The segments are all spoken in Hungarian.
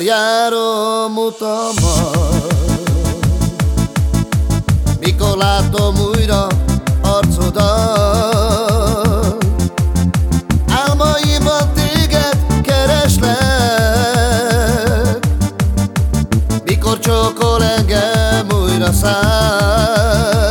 járom utamat Mikor látom újra arcodat Álmaimban téged kereslek. Mikor csókol engem újra száll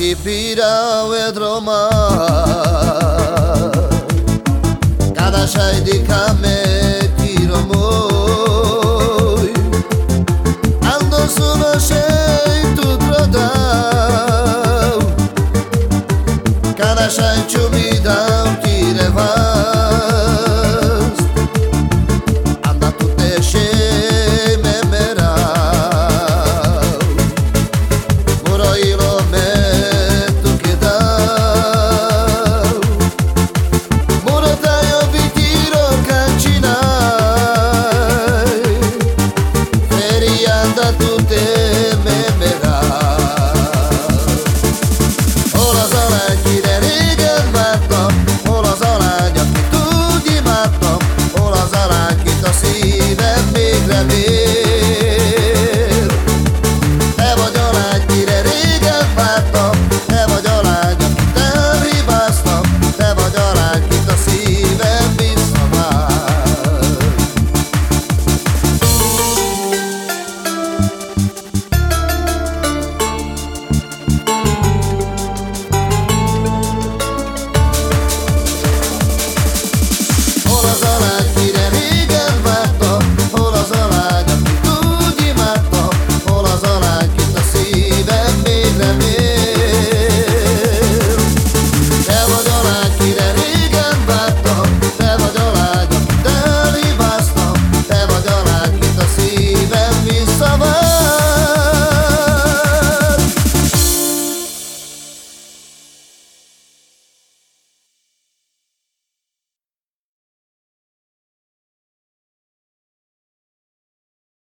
que pirão é dromar Cada chai de camelo casa tu te